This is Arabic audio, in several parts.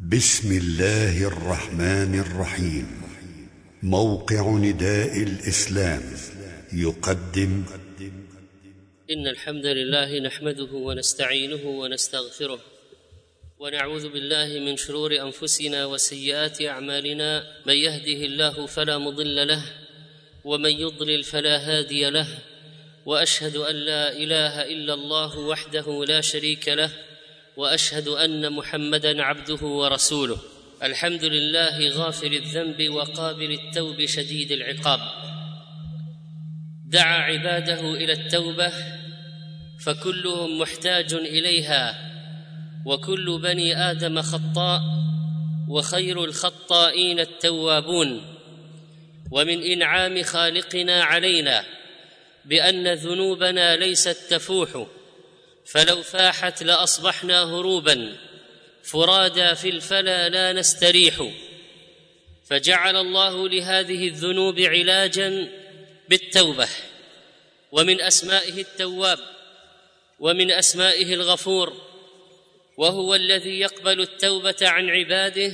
بسم الله الرحمن الرحيم. موقع نداء الإسلام يقدم. إن الحمد لله نحمده ونستعينه ونستغفره ونعوذ بالله من شرور أنفسنا وسيئات أعمالنا. من يهده الله فلا مضل له ومن يضلل فلا هادي له. وأشهد أن لا إله إلا الله وحده لا شريك له وأشهد أن محمدا عبده ورسوله. الحمد لله غافر الذنب وقابل التوب شديد العقاب. دعا عباده إلى التوبة فكلهم محتاج إليها وكل بني آدم خطاء وخير الخطائين التوابون. ومن إنعام خالقنا علينا بأن ذنوبنا ليست تفوح فلو فاحت لأصبحنا هروبا. فرادى في الفلا لا نستريح. فجعل الله لهذه الذنوب علاجا بالتوبة. ومن أسمائه التواب. ومن أسمائه الغفور. وهو الذي يقبل التوبة عن عباده.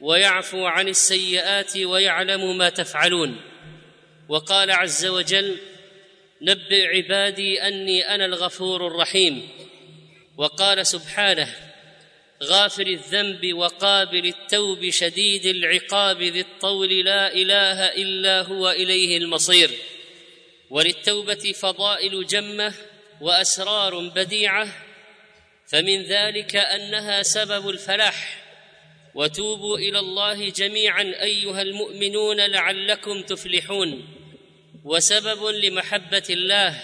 ويعفو عن السيئات ويعلم ما تفعلون. وقال عز وجل نبئ عبادي أني أنا الغفور الرحيم. وقال سبحانه غافر الذنب وقابل التوب شديد العقاب ذي الطول لا إله إلا هو إليه المصير. وللتوبة فضائل جمة وأسرار بديعة. فمن ذلك أنها سبب الفلاح. وتوبوا إلى الله جميعا أيها المؤمنون لعلكم تفلحون. وسبب لمحبة الله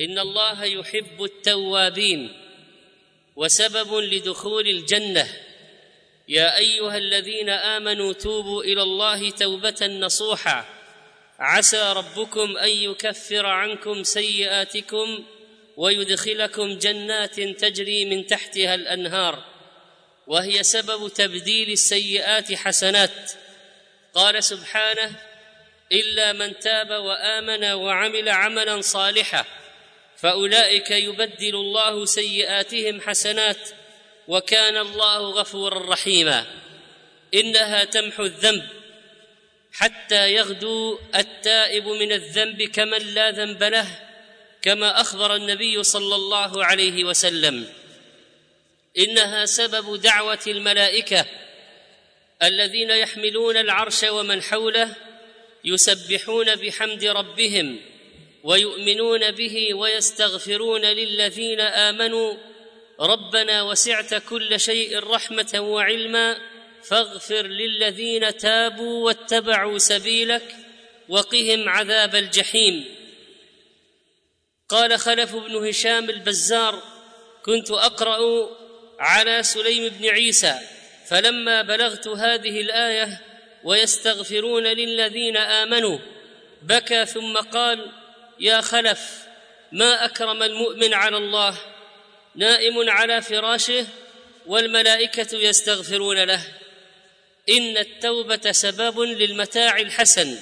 إن الله يحب التوابين. وسبب لدخول الجنة. يا أيها الذين آمنوا توبوا إلى الله توبة نصوحا. عسى ربكم أن يكفر عنكم سيئاتكم ويدخلكم جنات تجري من تحتها الأنهار. وهي سبب تبديل السيئات حسنات. قال سبحانه إلا من تاب وآمن وعمل عملا صالحا فأولئك يبدل الله سيئاتهم حسنات وكان الله غفورا رحيما. إنها تمحو الذنب حتى يغدو التائب من الذنب كمن لا ذنب له كما أخبر النبي صلى الله عليه وسلم. إنها سبب دعوة الملائكة الذين يحملون العرش ومن حوله يسبحون بحمد ربهم ويؤمنون به ويستغفرون للذين آمنوا ربنا وسعت كل شيء رحمة وعلما فاغفر للذين تابوا واتبعوا سبيلك وقهم عذاب الجحيم. قال خلف بن هشام البزار كنت أقرأ على سليم بن عيسى فلما بلغت هذه الآية ويستغفرون للذين آمنوا. بكى ثم قال يا خلف ما أكرم المؤمن على الله؟ نائم على فراشه والملائكة يستغفرون له. إن التوبة سبب للمتاع الحسن.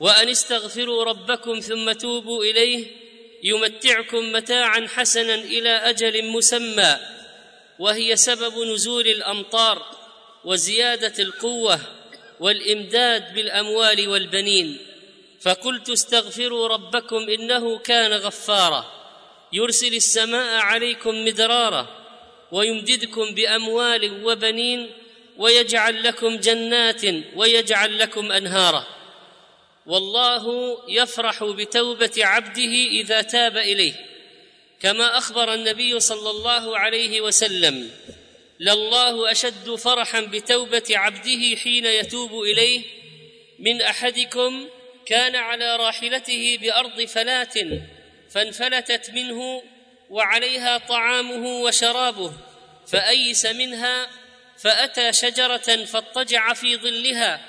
وأن استغفروا ربكم ثم توبوا إليه يمتعكم متاعا حسنا إلى أجل مسمى وهي سبب نزول الأمطار وزيادة القوة. والإمداد بالأموال والبنين. فقلت استغفروا ربكم إنه كان غفارا. يرسل السماء عليكم مدرارا ويمددكم بأموال وبنين ويجعل لكم جنات ويجعل لكم أنهارا. والله يفرح بتوبة عبده إذا تاب إليه كما أخبر النبي صلى الله عليه وسلم. لله اشد فرحا بتوبه عبده حين يتوب اليه. من احدكم كان على راحلته بارض فلات فانفلتت منه وعليها طعامه وشرابه. فايس منها فاتى شجره فاضطجع في ظلها.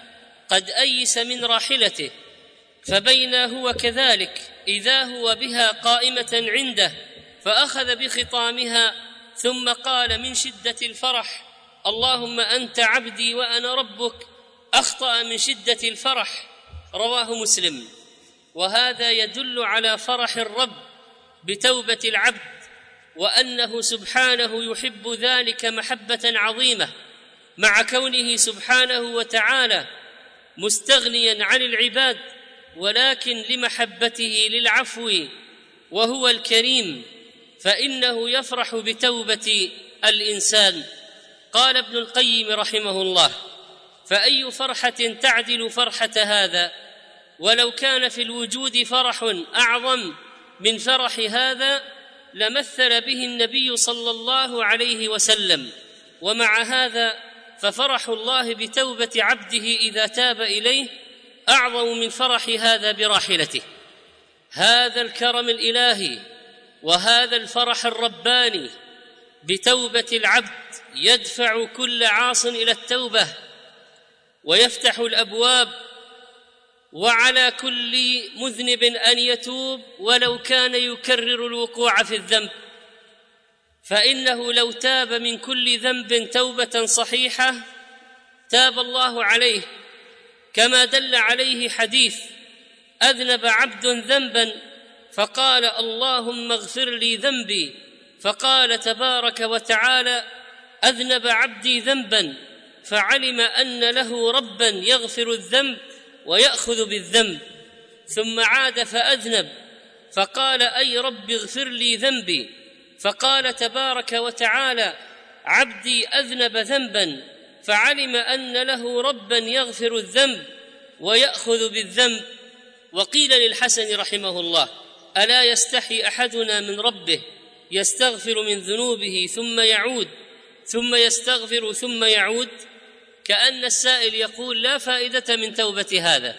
قد ايس من راحلته. فبينا هو كذلك. اذا هو بها قائمه عنده. فاخذ بخطامها ثم قال من شدة الفرح اللهم أنت عبدي وأنا ربك أخطأ من شدة الفرح. رواه مسلم. وهذا يدل على فرح الرب بتوبة العبد وأنه سبحانه يحب ذلك محبة عظيمة مع كونه سبحانه وتعالى مستغنيا عن العباد ولكن لمحبته للعفو وهو الكريم. فإنه يفرح بتوبة الإنسان. قال ابن القيم رحمه الله فأي فرحة تعدل فرحة هذا؟ ولو كان في الوجود فرح أعظم من فرح هذا لمثل به النبي صلى الله عليه وسلم. ومع هذا ففرح الله بتوبة عبده إذا تاب إليه أعظم من فرح هذا براحلته. هذا الكرم الإلهي وهذا الفرح الرباني بتوبة العبد يدفع كل عاص إلى التوبة ويفتح الأبواب وعلى كل مذنب أن يتوب ولو كان يكرر الوقوع في الذنب. فإنه لو تاب من كل ذنب توبة صحيحة تاب الله عليه. كما دل عليه حديث أذنب عبد ذنبا فقال اللهم اغفر لي ذنبي. فقال تبارك وتعالى أذنب عبدي ذنبا فعلم أن له ربا يغفر الذنب ويأخذ بالذنب. ثم عاد فأذنب. فقال أي رب اغفر لي ذنبي. فقال تبارك وتعالى عبدي أذنب ذنبا فعلم أن له ربا يغفر الذنب ويأخذ بالذنب. وقيل للحسن رحمه الله ألا يستحي أحدنا من ربه يستغفر من ذنوبه ثم يعود ثم يستغفر ثم يعود؟ كأن السائل يقول لا فائدة من توبة هذا.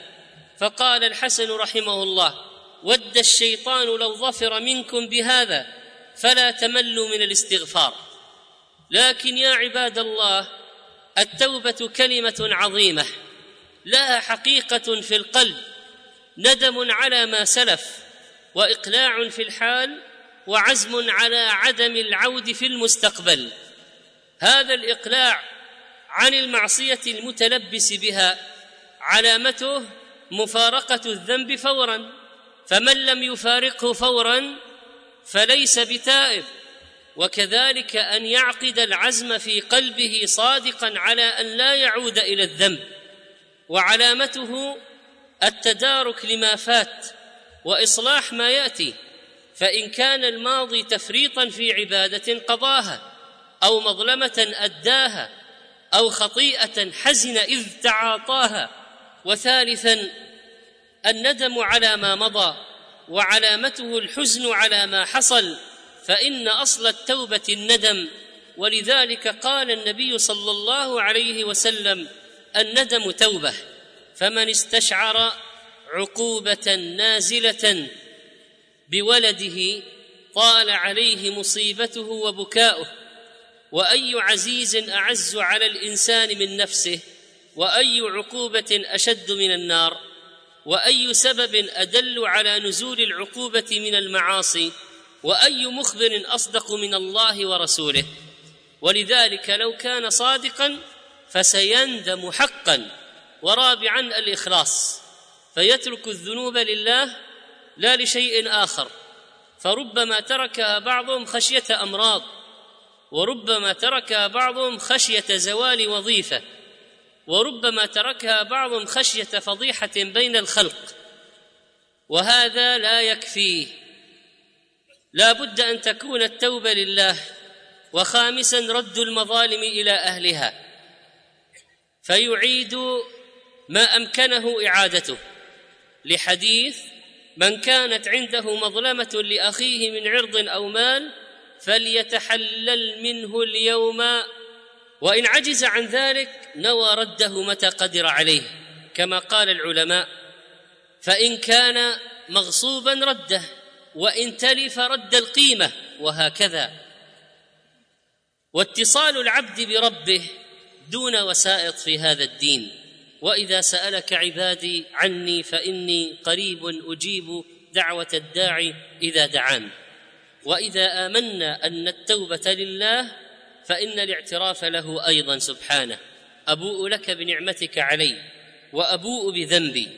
فقال الحسن رحمه الله ود الشيطان لو ظفر منكم بهذا فلا تملوا من الاستغفار. لكن يا عباد الله التوبة كلمة عظيمة لها حقيقة في القلب ندم على ما سلف. وإقلاع في الحال وعزم على عدم العود في المستقبل. هذا الإقلاع عن المعصية المتلبس بها علامته مفارقة الذنب فورا فمن لم يفارقه فورا فليس بتائب. وكذلك أن يعقد العزم في قلبه صادقا على أن لا يعود إلى الذنب. وعلامته التدارك لما فات وإصلاح ما يأتي فإن كان الماضي تفريطا في عبادة قضاها أو مظلمة أداها أو خطيئة حزن إذ تعاطاها وثالثا الندم على ما مضى وعلامته الحزن على ما حصل فإن أصل التوبة الندم. ولذلك قال النبي صلى الله عليه وسلم الندم توبة فمن استشعر عقوبة نازلة بولده طال عليه مصيبته وبكاؤه وأي عزيز أعز على الإنسان من نفسه وأي عقوبة أشد من النار وأي سبب أدل على نزول العقوبة من المعاصي وأي مخبر أصدق من الله ورسوله. ولذلك لو كان صادقا فسيندم حقا ورابعا الإخلاص. فيترك الذنوب لله لا لشيء آخر. فربما تركها بعضهم خشية أمراض وربما تركها بعضهم خشية زوال وظيفة وربما تركها بعضهم خشية فضيحة بين الخلق. وهذا لا يكفيه لا بد أن تكون التوبة لله. وخامسا رد المظالم إلى أهلها. فيعيد ما أمكنه إعادته. لحديث من كانت عنده مظلمة لأخيه من عرض أو مال فليتحلل منه اليوم وإن عجز عن ذلك نوى رده متى قدر عليه كما قال العلماء فإن كان مغصوبا رده وإن تلف رد القيمة وهكذا. واتصال العبد بربه دون وسائط في هذا الدين. وإذا سألك عبادي عني فإني قريب أجيب دعوة الداعي إذا دعان. وإذا آمنا أن التوبة لله فإن الاعتراف له أيضا سبحانه. أبوء لك بنعمتك علي وأبوء بذنبي.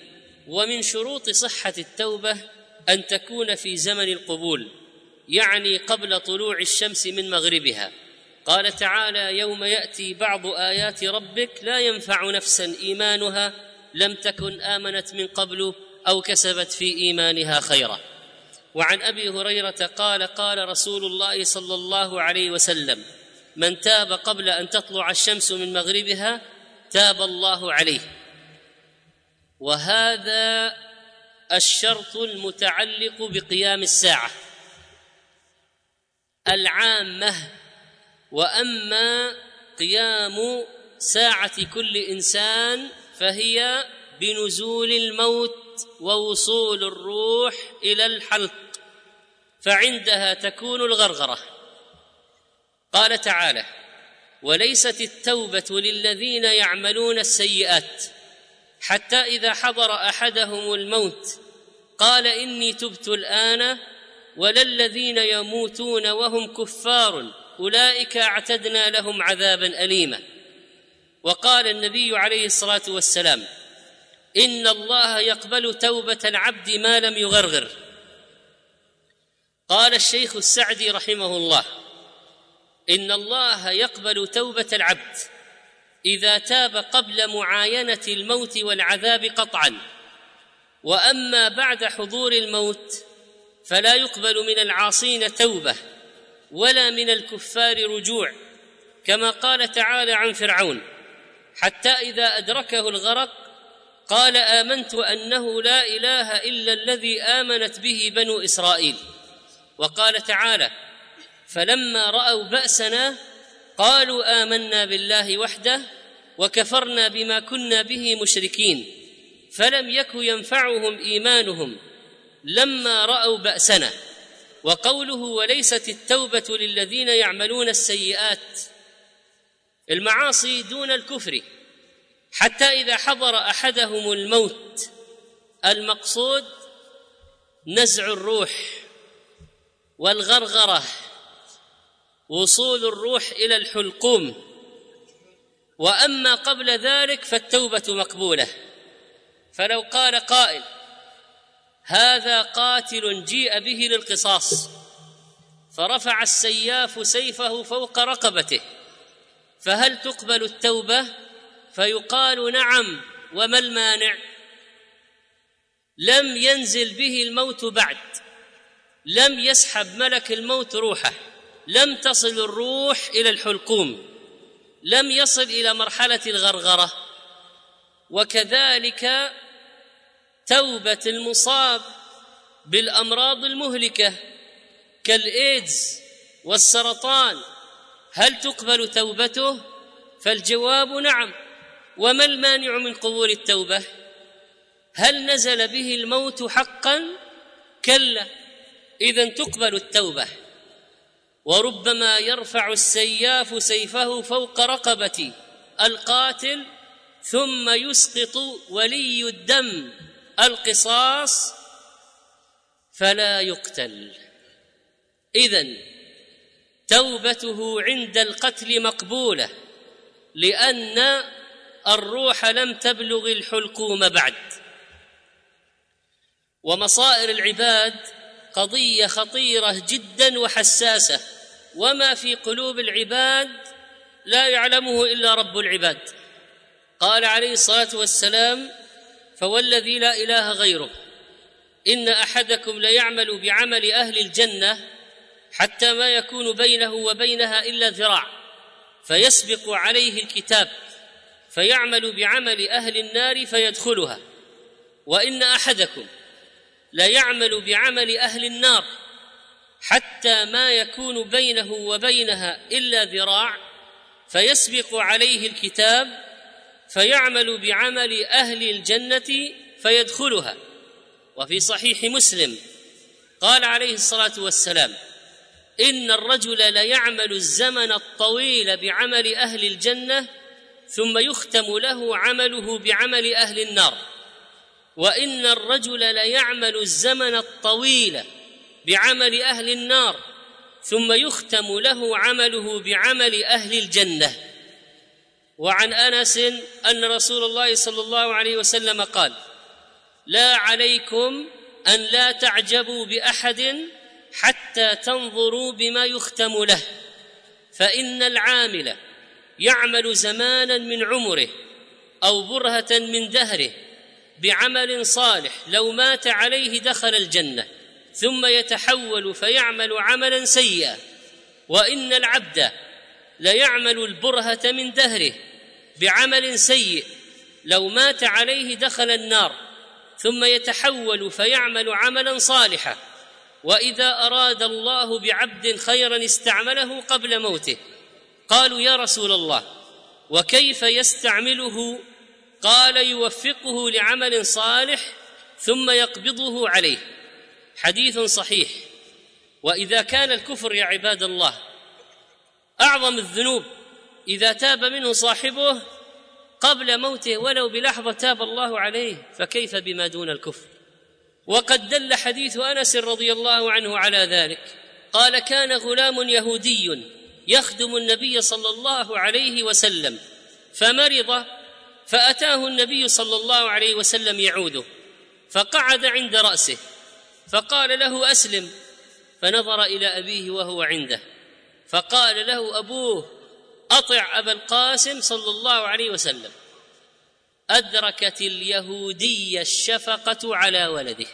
ومن شروط صحة التوبة أن تكون في زمن القبول يعني قبل طلوع الشمس من مغربها. قال تعالى يوم يأتي بعض آيات ربك لا ينفع نفسا إيمانها لم تكن آمنت من قبل أو كسبت في إيمانها خيرا. وعن أبي هريرة قال قال رسول الله صلى الله عليه وسلم من تاب قبل أن تطلع الشمس من مغربها تاب الله عليه. وهذا الشرط المتعلق بقيام الساعة. العامة وأما قيام ساعة كل إنسان فهي بنزول الموت ووصول الروح إلى الحلق فعندها تكون الغرغرة. قال تعالى وليست التوبة للذين يعملون السيئات حتى إذا حضر أحدهم الموت قال إني تبت الآن ولا الذين يموتون وهم كفار أولئك اعتدنا لهم عذابا اليما. وقال النبي عليه الصلاة والسلام إن الله يقبل توبة العبد ما لم يغرغر. قال الشيخ السعدي رحمه الله إن الله يقبل توبة العبد إذا تاب قبل معاينة الموت والعذاب قطعا. وأما بعد حضور الموت فلا يقبل من العاصين توبة. ولا من الكفار رجوع كما قال تعالى عن فرعون حتى إذا أدركه الغرق قال آمنت أنه لا إله إلا الذي آمنت به بنو إسرائيل. وقال تعالى فلما رأوا بأسنا قالوا آمنا بالله وحده وكفرنا بما كنا به مشركين فلم يك ينفعهم إيمانهم لما رأوا بأسنا. وقوله وليست التوبة للذين يعملون السيئات المعاصي دون الكفر حتى إذا حضر أحدهم الموت المقصود نزع الروح والغرغرة وصول الروح إلى الحلقوم. وأما قبل ذلك فالتوبة مقبولة. فلو قال قائل هذا قاتل جيء به للقصاص. فرفع السياف سيفه فوق رقبته. فهل تقبل التوبة؟ فيقال نعم وما المانع؟ لم ينزل به الموت بعد. لم يسحب ملك الموت روحه. لم تصل الروح إلى الحلقوم. لم يصل إلى مرحلة الغرغرة. وكذلك توبة المصاب بالأمراض المهلكة كالإيدز والسرطان. هل تقبل توبته؟ فالجواب نعم. وما المانع من قبول التوبة؟ هل نزل به الموت حقا؟ كلا. اذا تقبل التوبة. وربما يرفع السياف سيفه فوق رقبه القاتل ثم يسقط ولي الدم. القصاص فلا يقتل. إذن توبته عند القتل مقبولة لأن الروح لم تبلغ الحلقوم بعد. ومصائر العباد قضية خطيرة جدا وحساسة وما في قلوب العباد لا يعلمه إلا رب العباد. قال عليه الصلاة والسلام فوالذي لا إله غيره إن أحدكم ليعمل بعمل أهل الجنة حتى ما يكون بينه وبينها إلا ذراع فيسبق عليه الكتاب فيعمل بعمل أهل النار فيدخلها وإن أحدكم ليعمل بعمل أهل النار حتى ما يكون بينه وبينها إلا ذراع فيسبق عليه الكتاب فيعمل بعمل أهل الجنة فيدخلها. وفي صحيح مسلم قال عليه الصلاة والسلام إن الرجل ليعمل الزمن الطويل بعمل أهل الجنة ثم يختم له عمله بعمل أهل النار. وإن الرجل ليعمل الزمن الطويل بعمل أهل النار ثم يختم له عمله بعمل أهل الجنة. وعن أنس أن رسول الله صلى الله عليه وسلم قال لا عليكم أن لا تعجبوا بأحد حتى تنظروا بما يختم له فإن العامل يعمل زمانا من عمره أو برهة من دهره بعمل صالح لو مات عليه دخل الجنة ثم يتحول فيعمل عملا سيئا وإن العبد ليعمل البرهة من دهره بعمل سيء. لو مات عليه دخل النار ثم يتحول فيعمل عملا صالحا. وإذا أراد الله بعبد خيرا استعمله قبل موته. قالوا يا رسول الله وكيف يستعمله؟ قال يوفقه لعمل صالح ثم يقبضه عليه. حديث صحيح. وإذا كان الكفر يا عباد الله أعظم الذنوب. إذا تاب منه صاحبه قبل موته ولو بلحظة تاب الله عليه فكيف بما دون الكفر؟ وقد دل حديث أنس رضي الله عنه على ذلك. قال كان غلام يهودي يخدم النبي صلى الله عليه وسلم فمرض فأتاه النبي صلى الله عليه وسلم يعوده فقعد عند رأسه فقال له أسلم. فنظر إلى أبيه وهو عنده. فقال له أبوه أطع أبا القاسم صلى الله عليه وسلم. أدركت اليهودي الشفقة على ولده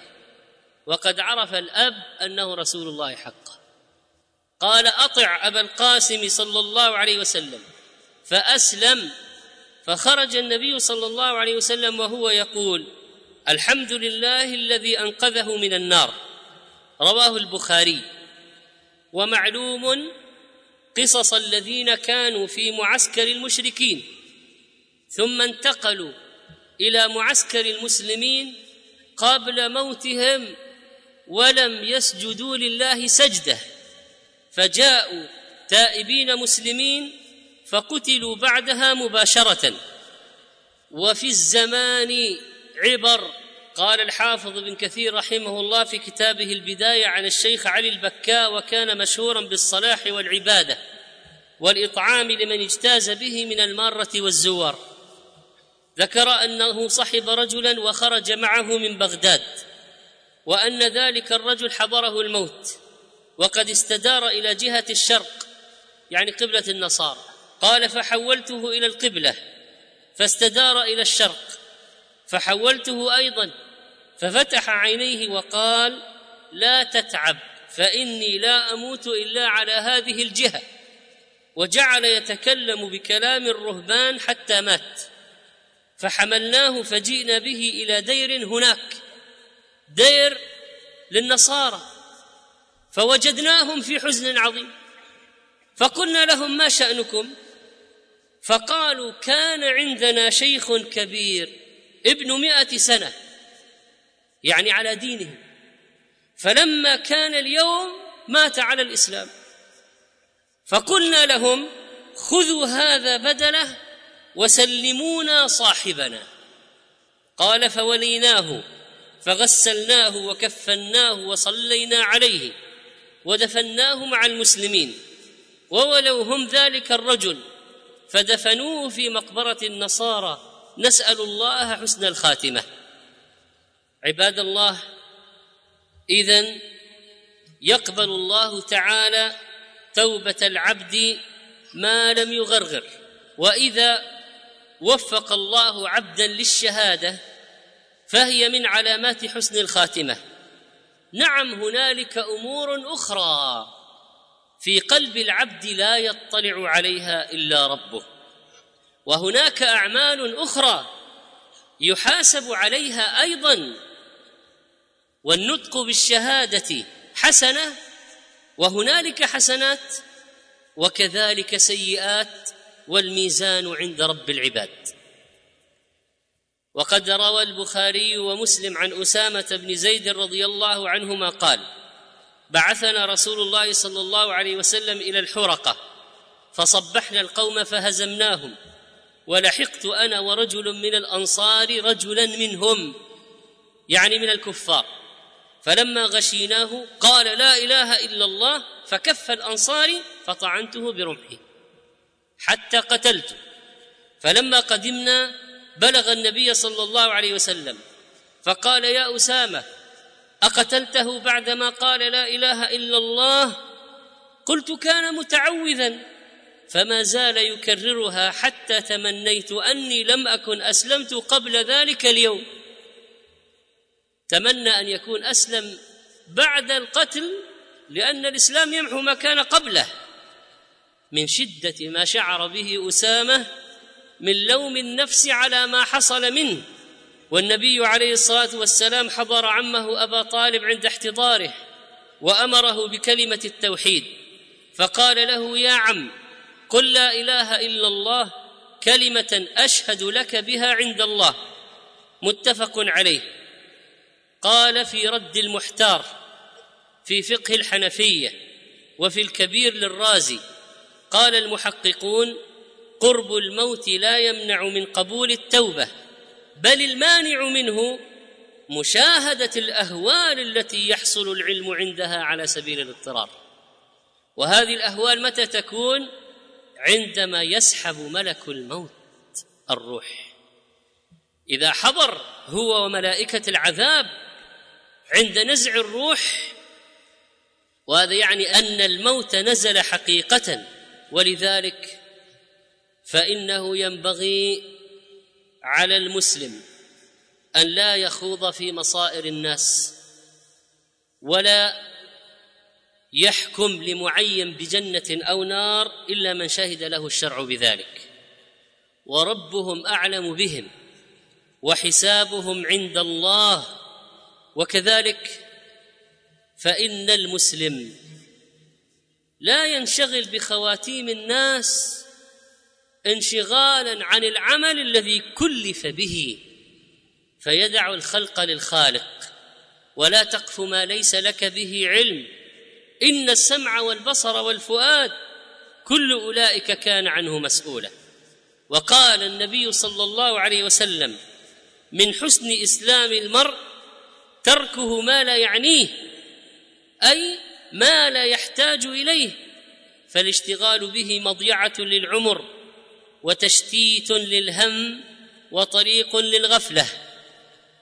وقد عرف الأب أنه رسول الله حقا قال أطع أبا القاسم صلى الله عليه وسلم. فأسلم فخرج النبي صلى الله عليه وسلم وهو يقول الحمد لله الذي أنقذه من النار. رواه البخاري. ومعلوم قصص الذين كانوا في معسكر المشركين ثم انتقلوا إلى معسكر المسلمين قبل موتهم ولم يسجدوا لله سجدة. فجاءوا تائبين مسلمين فقتلوا بعدها مباشرة. وفي الزمان عبر قال الحافظ بن كثير رحمه الله في كتابه البداية عن الشيخ علي البكاء وكان مشهورا بالصلاح والعبادة والإطعام لمن اجتاز به من المارة والزوار. ذكر أنه صحب رجلا وخرج معه من بغداد وأن ذلك الرجل حضره الموت وقد استدار إلى جهة الشرق يعني قبلة النصارى. قال فحولته إلى القبلة فاستدار إلى الشرق فحولته أيضا ففتح عينيه وقال لا تتعب فإني لا أموت إلا على هذه الجهة. وجعل يتكلم بكلام الرهبان حتى مات. فحملناه فجئنا به إلى دير هناك دير للنصارى فوجدناهم في حزن عظيم. فقلنا لهم ما شأنكم؟ فقالوا كان عندنا شيخ كبير ابن مائة سنة يعني على دينه. فلما كان اليوم مات على الإسلام. فقلنا لهم خذوا هذا بدله وسلمونا صاحبنا. قال فوليناه فغسلناه وكفناه وصلينا عليه ودفناه مع المسلمين. وولوا هم ذلك الرجل فدفنوه في مقبرة النصارى. نسأل الله حسن الخاتمة. عباد الله إذن يقبل الله تعالى توبة العبد ما لم يغرغر. وإذا وفق الله عبدا للشهادة فهي من علامات حسن الخاتمة. نعم هنالك أمور أخرى في قلب العبد لا يطلع عليها إلا ربه. وهناك أعمال أخرى يحاسب عليها أيضا والنطق بالشهادة حسنة وهنالك حسنات وكذلك سيئات والميزان عند رب العباد. وقد روى البخاري ومسلم عن أسامة بن زيد رضي الله عنهما قال بعثنا رسول الله صلى الله عليه وسلم إلى الحرقة فصبحنا القوم فهزمناهم ولحقت أنا ورجل من الأنصار رجلا منهم يعني من الكفار. فلما غشيناه قال لا إله إلا الله فكف الانصاري فطعنته برمحي حتى قتلته فلما قدمنا بلغ النبي صلى الله عليه وسلم فقال يا أسامة أقتلته بعدما قال لا إله إلا الله؟ قلت كان متعوذا. فما زال يكررها حتى تمنيت أني لم أكن أسلمت قبل ذلك اليوم. تمنى أن يكون أسلم بعد القتل لأن الإسلام يمحو ما كان قبله. من شدة ما شعر به أسامة من لوم النفس على ما حصل منه والنبي عليه الصلاة والسلام حضر عمه أبا طالب عند احتضاره وأمره بكلمة التوحيد فقال له يا عم قل لا إله إلا الله كلمة أشهد لك بها عند الله. متفق عليه. قال في رد المحتار في فقه الحنفية وفي الكبير للرازي قال المحققون قرب الموت لا يمنع من قبول التوبة بل المانع منه مشاهدة الأهوال التي يحصل العلم عندها على سبيل الاضطرار. وهذه الأهوال متى تكون؟ عندما يسحب ملك الموت الروح. إذا حضر هو وملائكة العذاب عند نزع الروح وهذا يعني أن الموت نزل حقيقة ولذلك فإنه ينبغي على المسلم أن لا يخوض في مصائر الناس ولا يحكم لمعين بجنة أو نار إلا من شهد له الشرع بذلك. وربهم أعلم بهم وحسابهم عند الله وكذلك فإن المسلم لا ينشغل بخواتيم الناس انشغالا عن العمل الذي كلف به فيدع الخلق للخالق. ولا تقف ما ليس لك به علم. إن السمع والبصر والفؤاد كل أولئك كان عنه مسؤولا. وقال النبي صلى الله عليه وسلم من حسن إسلام المرء تركه ما لا يعنيه أي ما لا يحتاج إليه فالاشتغال به مضيعة للعمر وتشتيت للهم وطريق للغفلة.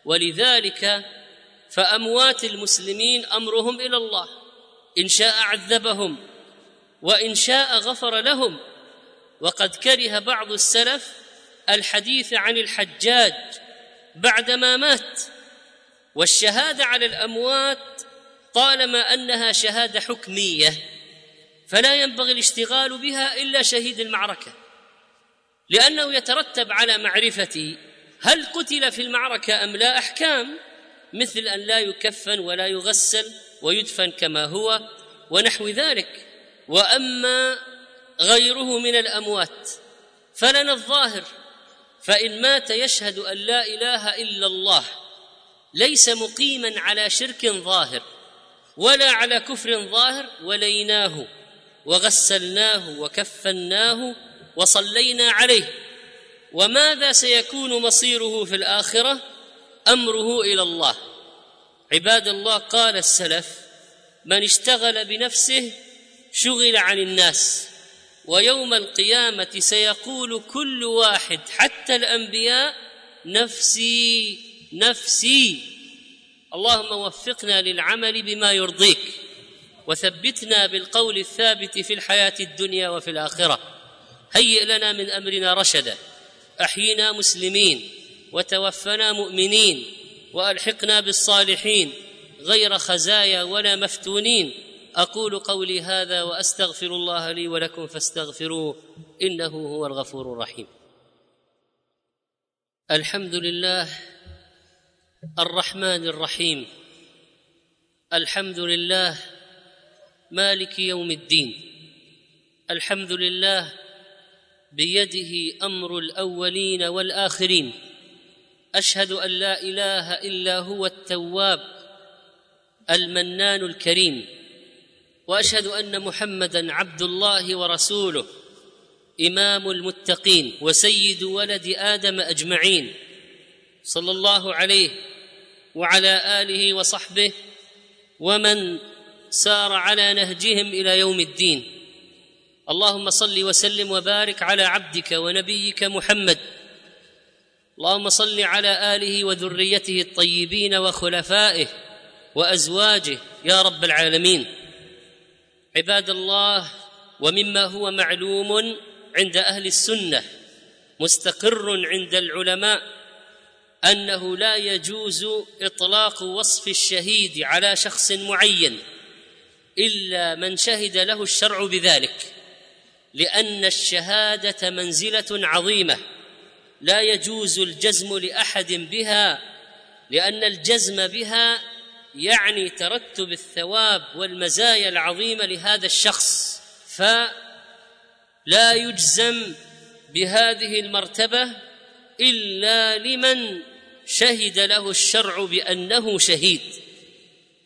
ولذلك فأموات المسلمين أمرهم إلى الله. إن شاء عذبهم وإن شاء غفر لهم. وقد كره بعض السلف الحديث عن الحجاج بعدما مات والشهادة على الأموات طالما أنها شهادة حكمية فلا ينبغي الاشتغال بها إلا شهيد المعركة. لأنه يترتب على معرفة هل قتل في المعركة أم لا أحكام مثل أن لا يكفن ولا يغسل ويدفن كما هو ونحو ذلك. وأما غيره من الأموات فلنا الظاهر فإن مات يشهد أن لا إله إلا الله ليس مقيما على شرك ظاهر ولا على كفر ظاهر وليناه وغسلناه وكفناه وصلينا عليه. وماذا سيكون مصيره في الآخرة؟ أمره إلى الله. عباد الله قال السلف من اشتغل بنفسه شغل عن الناس ويوم القيامة سيقول كل واحد حتى الأنبياء نفسي نفسي. اللهم وفقنا للعمل بما يرضيك وثبتنا بالقول الثابت في الحياة الدنيا وفي الآخرة. هيئ لنا من أمرنا رشدا. أحينا مسلمين وتوفنا مؤمنين. وألحقنا بالصالحين غير خزايا ولا مفتونين. أقول قولي هذا وأستغفر الله لي ولكم فاستغفروه إنه هو الغفور الرحيم. الحمد لله الرحمن الرحيم. الحمد لله مالك يوم الدين. الحمد لله بيده أمر الأولين والآخرين. أشهد أن لا إله إلا هو التواب المنان الكريم وأشهد أن محمدا عبد الله ورسوله إمام المتقين وسيد ولد آدم أجمعين صلى الله عليه وعلى آله وصحبه ومن سار على نهجهم إلى يوم الدين. اللهم صل وسلم وبارك على عبدك ونبيك محمد اللهم صل على آله وذريته الطيبين وخلفائه وأزواجه يا رب العالمين. عباد الله ومما هو معلوم عند أهل السنة مستقر عند العلماء أنه لا يجوز إطلاق وصف الشهيد على شخص معين إلا من شهد له الشرع بذلك لأن الشهادة منزلة عظيمة. لا يجوز الجزم لأحد بها لأن الجزم بها يعني ترتب الثواب والمزايا العظيمة لهذا الشخص. فلا يجزم بهذه المرتبة إلا لمن شهد له الشرع بأنه شهيد.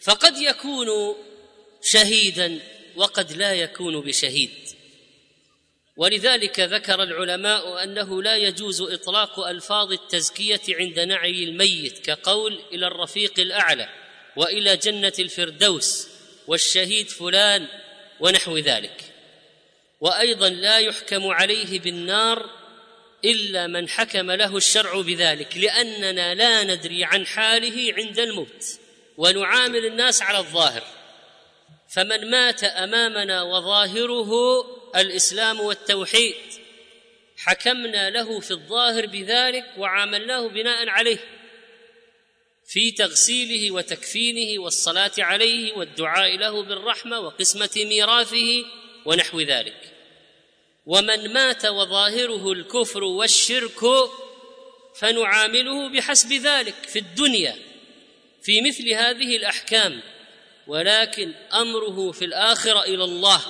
فقد يكون شهيدا وقد لا يكون بشهيد. ولذلك ذكر العلماء أنه لا يجوز إطلاق ألفاظ التزكية عند نعي الميت كقول إلى الرفيق الأعلى وإلى جنة الفردوس والشهيد فلان ونحو ذلك. وأيضا لا يحكم عليه بالنار إلا من حكم له الشرع بذلك لأننا لا ندري عن حاله عند الموت ونعامل الناس على الظاهر. فمن مات أمامنا وظاهره الإسلام والتوحيد. حكمنا له في الظاهر بذلك وعاملناه بناء عليه في تغسيله وتكفينه والصلاة عليه والدعاء له بالرحمة وقسمة ميراثه ونحو ذلك. ومن مات وظاهره الكفر والشرك فنعامله بحسب ذلك في الدنيا في مثل هذه الأحكام. ولكن أمره في الآخرة إلى الله.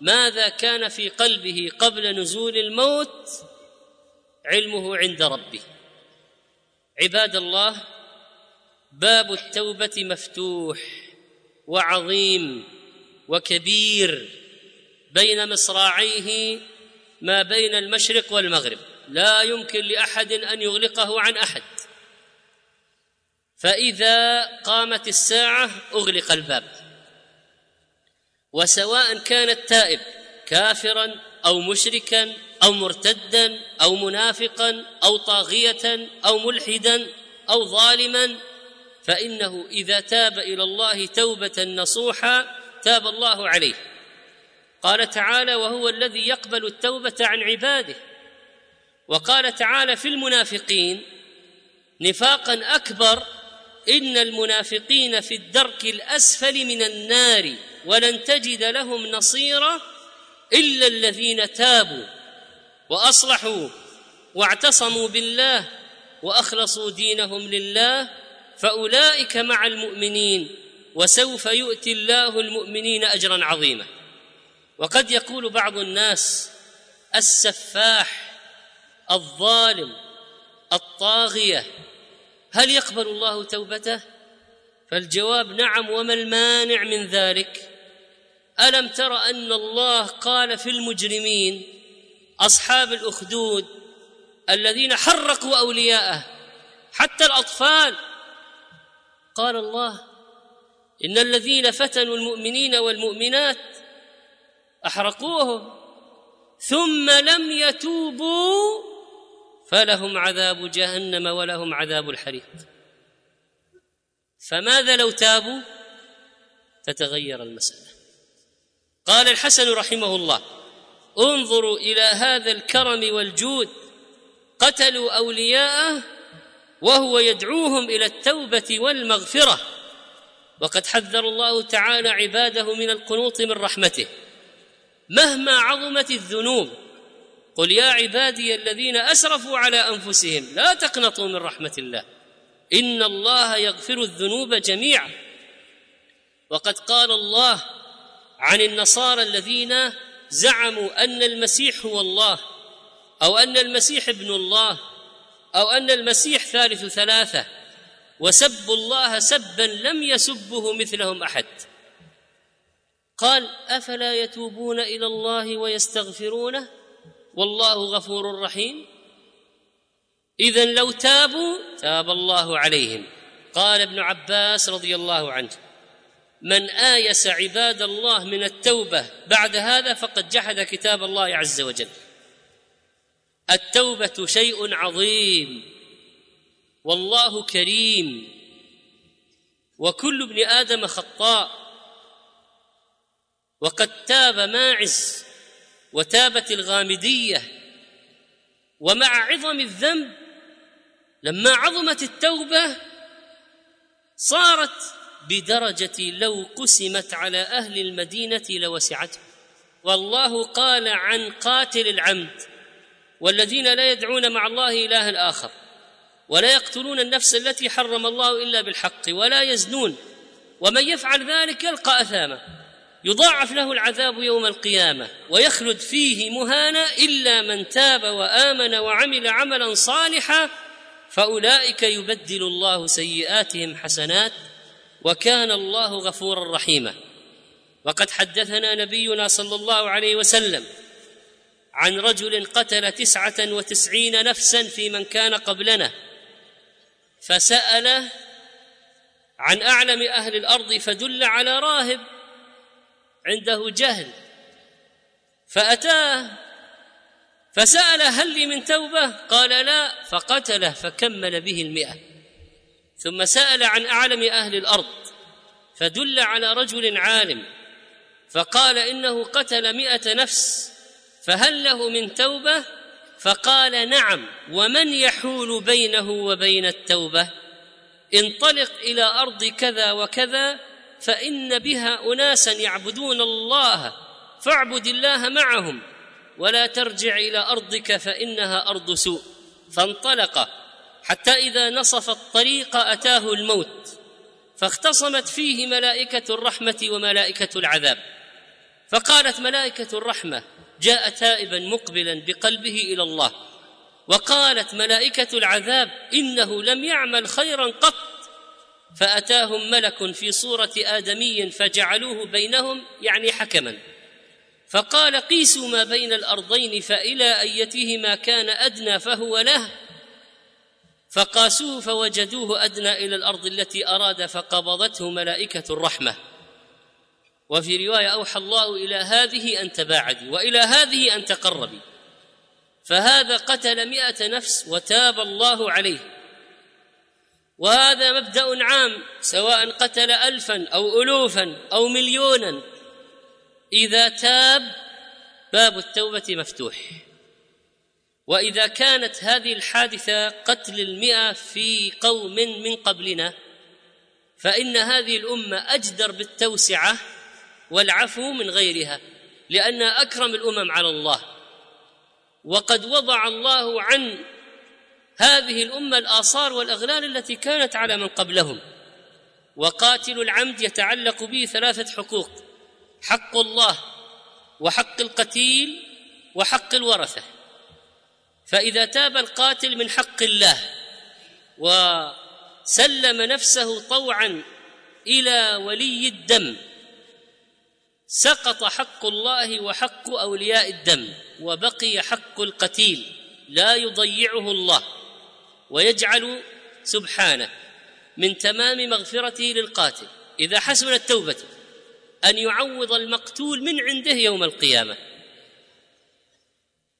ماذا كان في قلبه قبل نزول الموت؟ علمه عند ربه. عباد الله باب التوبة مفتوح وعظيم وكبير بين مصراعيه ما بين المشرق والمغرب. لا يمكن لأحد أن يغلقه عن أحد. فإذا قامت الساعة أغلق الباب. وسواء كان التائب كافرا أو مشركا أو مرتدا أو منافقا أو طاغية أو ملحدا أو ظالما فإنه إذا تاب إلى الله توبة نصوحا تاب الله عليه. قال تعالى وهو الذي يقبل التوبة عن عباده وقال تعالى في المنافقين نفاقا أكبر إن المنافقين في الدرك الأسفل من النار ولن تجد لهم نصيرا إلا الذين تابوا وأصلحوا واعتصموا بالله وأخلصوا دينهم لله فأولئك مع المؤمنين وسوف يؤتي الله المؤمنين أجرا عظيما. وقد يقول بعض الناس السفاح الظالم الطاغية هل يقبل الله توبته؟ فالجواب نعم وما المانع من ذلك؟ ألم تر أن الله قال في المجرمين أصحاب الأخدود الذين حرقوا أولياءه حتى الأطفال؟ قال الله إن الذين فتنوا المؤمنين والمؤمنات أحرقوهم ثم لم يتوبوا فلهم عذاب جهنم ولهم عذاب الحريق. فماذا لو تابوا؟ تتغير المسألة. قال الحسن رحمه الله انظروا إلى هذا الكرم والجود قتلوا أولياءه وهو يدعوهم إلى التوبة والمغفرة. وقد حذر الله تعالى عباده من القنوط من رحمته مهما عظمت الذنوب. قل يا عبادي الذين أسرفوا على أنفسهم لا تقنطوا من رحمة الله. إن الله يغفر الذنوب جميعا. وقد قال الله عن النصارى الذين زعموا أن المسيح هو الله أو أن المسيح ابن الله أو أن المسيح ثالث ثلاثة وسبوا الله سبا لم يسبه مثلهم أحد. قال أفلا يتوبون إلى الله ويستغفرونه؟ والله غفور رحيم. اذا لو تابوا تاب الله عليهم. قال ابن عباس رضي الله عنه من آيس عباد الله من التوبة بعد هذا فقد جحد كتاب الله عز وجل. التوبة شيء عظيم والله كريم. وكل ابن آدم خطاء وقد تاب ماعز. وتابت الغامدية ومع عظم الذنب لما عظمت التوبة صارت بدرجة لو قسمت على أهل المدينة لوسعتهم والله قال عن قاتل العمد والذين لا يدعون مع الله إلها آخر ولا يقتلون النفس التي حرم الله إلا بالحق ولا يزنون ومن يفعل ذلك يلقى أثاما. يضاعف له العذاب يوم القيامة ويخلد فيه مهانا إلا من تاب وآمن وعمل عملا صالحا فأولئك يبدل الله سيئاتهم حسنات وكان الله غفورا رحيما. وقد حدثنا نبينا صلى الله عليه وسلم عن رجل قتل تسعة وتسعين نفسا في من كان قبلنا فسال عن أعلم أهل الأرض فدل على راهب عنده جهل. فأتاه فسأل هل لي من توبة؟ قال لا فقتله فكمل به المئة. ثم سأل عن أعلم أهل الأرض فدل على رجل عالم فقال إنه قتل مئة نفس فهل له من توبة؟ فقال نعم. ومن يحول بينه وبين التوبة؟ انطلق إلى أرض كذا وكذا فإن بها أناسا يعبدون الله فاعبد الله معهم ولا ترجع إلى أرضك فإنها أرض سوء. فانطلق. حتى إذا نصف الطريق أتاه الموت. فاختصمت فيه ملائكة الرحمة وملائكة العذاب. فقالت ملائكة الرحمة جاء تائبا مقبلا بقلبه إلى الله. وقالت ملائكة العذاب إنه لم يعمل خيرا قط. فأتاهم ملك في صورة آدمي فجعلوه بينهم يعني حكما. فقال قيسوا ما بين الأرضين فإلى أيتهما كان أدنى فهو له. فقاسوه فوجدوه أدنى إلى الأرض التي أراد فقبضته ملائكة الرحمة. وفي رواية أوحى الله إلى هذه أن تباعدي وإلى هذه أن تقربي. فهذا قتل مئة نفس وتاب الله عليه. وهذا مبدأ عام سواء قتل الفا أو الوفا أو مليونا. إذا تاب باب التوبة مفتوح. وإذا كانت هذه الحادثة قتل المئة في قوم من قبلنا فإن هذه الأمة أجدر بالتوسعة والعفو من غيرها لأن أكرم الأمم على الله. وقد وضع الله عن هذه الأمة الاثار والأغلال التي كانت على من قبلهم. وقاتل العمد يتعلق به ثلاثة حقوق حق الله وحق القتيل وحق الورثة. فإذا تاب القاتل من حق الله وسلم نفسه طوعا إلى ولي الدم سقط حق الله وحق أولياء الدم وبقي حق القتيل لا يضيعه الله. ويجعل سبحانه من تمام مغفرته للقاتل. إذا حسنت توبته أن يعوض المقتول من عنده يوم القيامة.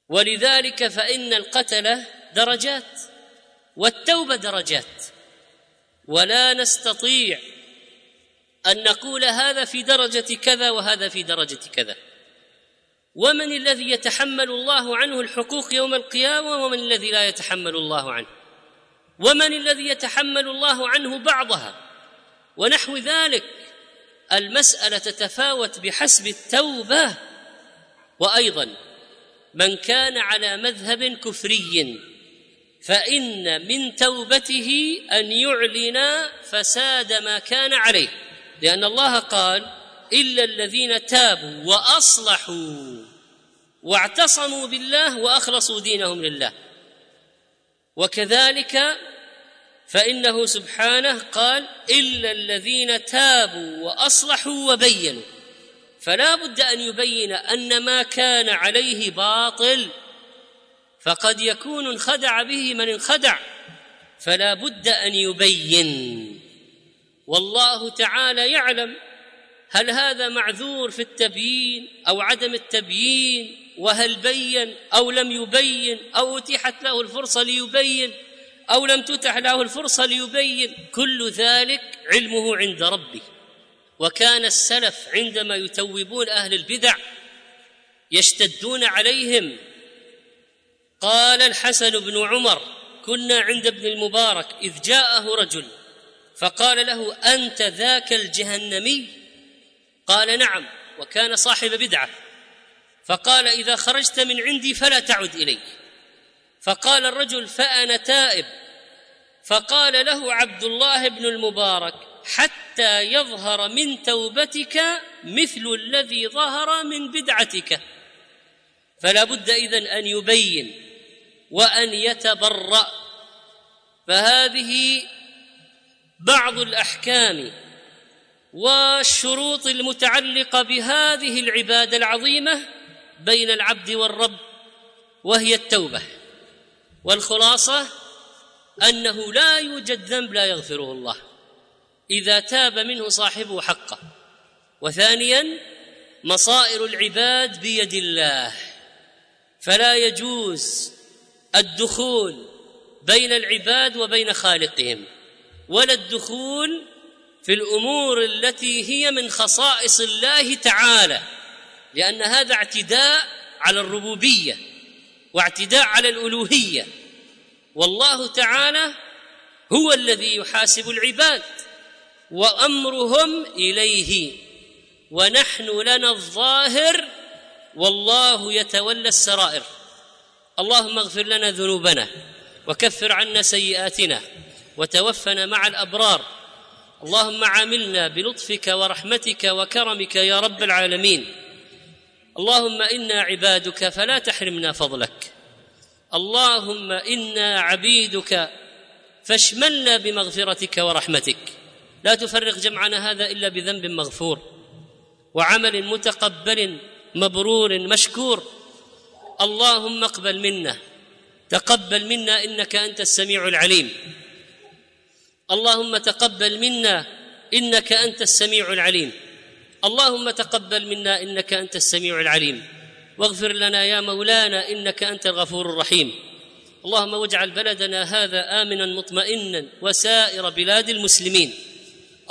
ولذلك فإن القتل درجات والتوبة درجات. ولا نستطيع أن نقول هذا في درجة كذا وهذا في درجة كذا. ومن الذي يتحمل الله عنه الحقوق يوم القيامة ومن الذي لا يتحمل الله عنه. ومن الذي يتحمل الله عنه بعضها ونحو ذلك؟ المسألة تتفاوت بحسب التوبة. وأيضا من كان على مذهب كفري فإن من توبته أن يعلن فساد ما كان عليه لأن الله قال إلا الذين تابوا وأصلحوا واعتصموا بالله وأخلصوا دينهم لله. وكذلك فإنه سبحانه قال إلا الذين تابوا وأصلحوا وبينوا. فلا بد أن يبين أن ما كان عليه باطل. فقد يكون انخدع به من انخدع. فلا بد أن يبين. والله تعالى يعلم هل هذا معذور في التبيين أو عدم التبيين. وهل بين أو لم يبين أو أتيحت له الفرصة ليبين أو لم تتح له الفرصة ليبين كل ذلك علمه عند ربه. وكان السلف عندما يتوبون أهل البدع يشتدون عليهم. قال الحسن بن عمر كنا عند ابن المبارك إذ جاءه رجل فقال له أنت ذاك الجهنمي؟ قال نعم وكان صاحب بدعة. فقال إذا خرجت من عندي فلا تعد الي فقال الرجل فأنا تائب. فقال له عبد الله بن المبارك حتى يظهر من توبتك مثل الذي ظهر من بدعتك. فلا بد إذن أن يبين وأن يتبرأ. فهذه بعض الأحكام والشروط المتعلقة بهذه العبادة العظيمة بين العبد والرب وهي التوبة. والخلاصة أنه لا يوجد ذنب لا يغفره الله إذا تاب منه صاحبه حقه. وثانيا مصائر العباد بيد الله. فلا يجوز الدخول بين العباد وبين خالقهم ولا الدخول في الأمور التي هي من خصائص الله تعالى. لأن هذا اعتداء على الربوبية واعتداء على الألوهية. والله تعالى هو الذي يحاسب العباد وأمرهم إليه. ونحن لنا الظاهر والله يتولى السرائر. اللهم اغفر لنا ذنوبنا وكفر عنا سيئاتنا وتوفنا مع الأبرار. اللهم عاملنا بلطفك ورحمتك وكرمك يا رب العالمين. اللهم إنا عبادك فلا تحرمنا فضلك. اللهم إنا عبيدك فاشملنا بمغفرتك ورحمتك. لا تفرق جمعنا هذا إلا بذنب مغفور وعمل متقبل مبرور مشكور. اللهم اقبل منا. تقبل منا إنك أنت السميع العليم. اللهم تقبل منا إنك أنت السميع العليم. اللهم تقبل منا إنك أنت السميع العليم. واغفر لنا يا مولانا إنك أنت الغفور الرحيم. اللهم واجعل بلدنا هذا آمنا مطمئنا وسائر بلاد المسلمين.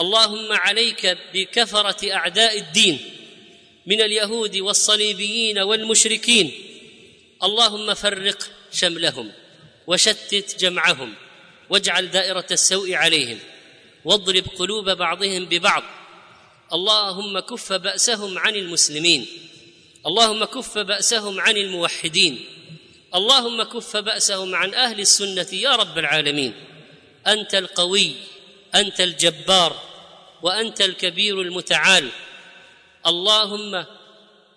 اللهم عليك بكفرة أعداء الدين من اليهود والصليبيين والمشركين. اللهم فرق شملهم وشتت جمعهم واجعل دائرة السوء عليهم واضرب قلوب بعضهم ببعض. اللهم كف بأسهم عن المسلمين. اللهم كف بأسهم عن الموحدين. اللهم كف بأسهم عن أهل السنة يا رب العالمين. أنت القوي أنت الجبار وأنت الكبير المتعال. اللهم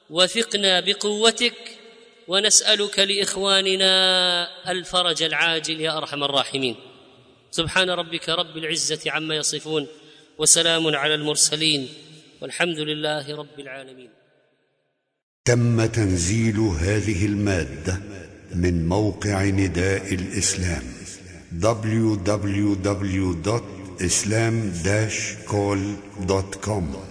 وثقنا بقوتك ونسألك لإخواننا الفرج العاجل يا أرحم الراحمين. سبحان ربك رب العزة عما يصفون. وسلام على المرسلين والحمد لله رب العالمين. تم تنزيل هذه المادة من موقع نداء الإسلام www.islam-call.com